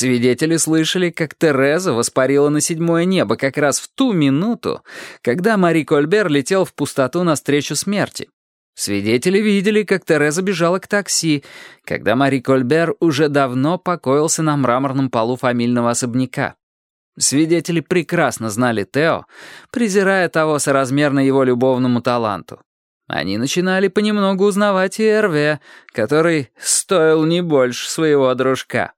Свидетели слышали, как Тереза воспарила на седьмое небо как раз в ту минуту, когда Мари Кольбер летел в пустоту навстречу смерти. Свидетели видели, как Тереза бежала к такси, когда Мари Кольбер уже давно покоился на мраморном полу фамильного особняка. Свидетели прекрасно знали Тео, презирая того соразмерно его любовному таланту. Они начинали понемногу узнавать и Эрве, который стоил не больше своего дружка.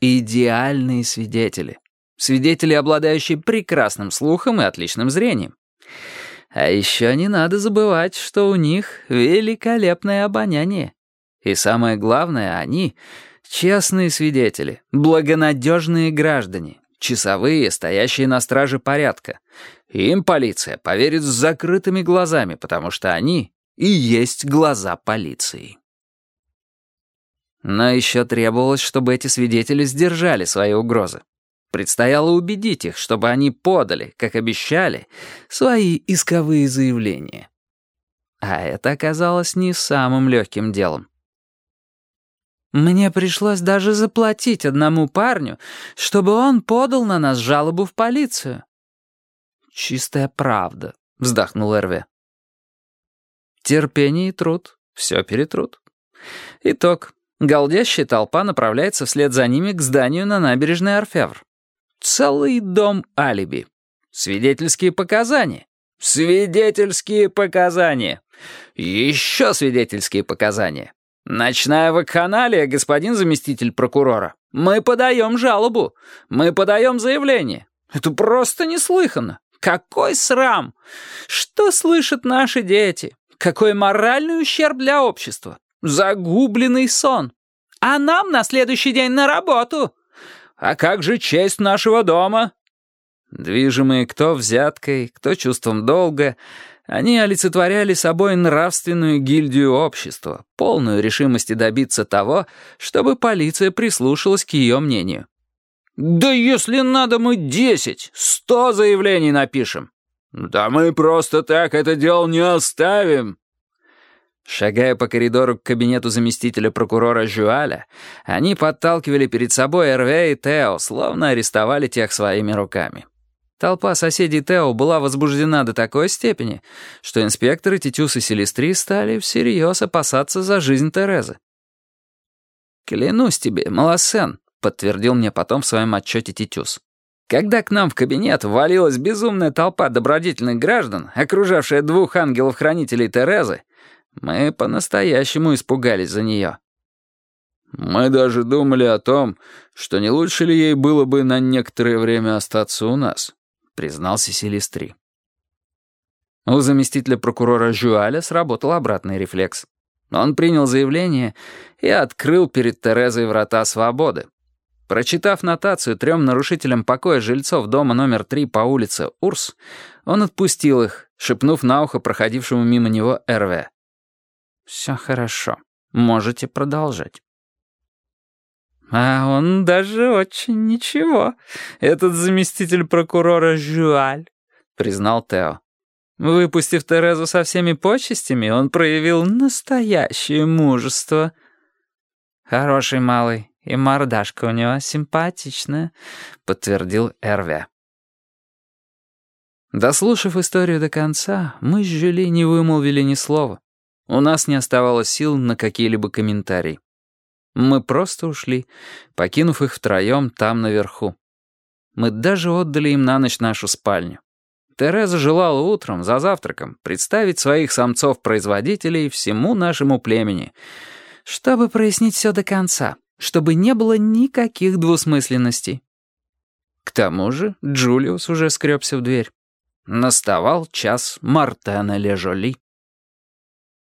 Идеальные свидетели. Свидетели, обладающие прекрасным слухом и отличным зрением. А еще не надо забывать, что у них великолепное обоняние. И самое главное, они — честные свидетели, благонадежные граждане, часовые, стоящие на страже порядка. Им полиция поверит с закрытыми глазами, потому что они и есть глаза полиции. Но еще требовалось, чтобы эти свидетели сдержали свои угрозы. Предстояло убедить их, чтобы они подали, как обещали, свои исковые заявления. А это оказалось не самым легким делом. Мне пришлось даже заплатить одному парню, чтобы он подал на нас жалобу в полицию. «Чистая правда», — вздохнул Эрве. Терпение и труд все перетрут. Итог. Голдящая толпа направляется вслед за ними к зданию на набережной Орфевр. Целый дом алиби. Свидетельские показания. Свидетельские показания. Еще свидетельские показания. Ночная вакханалия, господин заместитель прокурора. Мы подаем жалобу. Мы подаем заявление. Это просто неслыханно. Какой срам! Что слышат наши дети? Какой моральный ущерб для общества? Загубленный сон. А нам на следующий день на работу. А как же честь нашего дома? Движимые кто взяткой, кто чувством долга, они олицетворяли собой нравственную гильдию общества, полную решимости добиться того, чтобы полиция прислушалась к ее мнению. «Да если надо, мы десять, сто заявлений напишем». «Да мы просто так это дело не оставим», Шагая по коридору к кабинету заместителя прокурора Жуаля, они подталкивали перед собой Эрве и Тео, словно арестовали тех своими руками. Толпа соседей Тео была возбуждена до такой степени, что инспекторы Титюс и Селестри стали всерьез опасаться за жизнь Терезы. «Клянусь тебе, Малосен», — подтвердил мне потом в своем отчете Титюс. Когда к нам в кабинет ввалилась безумная толпа добродетельных граждан, окружавшая двух ангелов-хранителей Терезы, мы по-настоящему испугались за нее. Мы даже думали о том, что не лучше ли ей было бы на некоторое время остаться у нас, признался Селестри. У заместителя прокурора Жуаля сработал обратный рефлекс. Он принял заявление и открыл перед Терезой врата свободы. Прочитав нотацию трем нарушителям покоя жильцов дома номер три по улице Урс, он отпустил их, шепнув на ухо проходившему мимо него РВ. «Все хорошо. Можете продолжать». «А он даже очень ничего, этот заместитель прокурора Жуаль», — признал Тео. Выпустив Терезу со всеми почестями, он проявил настоящее мужество. «Хороший малый, и мордашка у него симпатичная», — подтвердил Эрве. Дослушав историю до конца, мы с Жюли не вымолвили ни слова. У нас не оставалось сил на какие-либо комментарии. Мы просто ушли, покинув их втроем там наверху. Мы даже отдали им на ночь нашу спальню. Тереза желала утром, за завтраком, представить своих самцов-производителей всему нашему племени, чтобы прояснить все до конца, чтобы не было никаких двусмысленностей. К тому же Джулиус уже скребся в дверь. Наставал час Мартена Лежоли.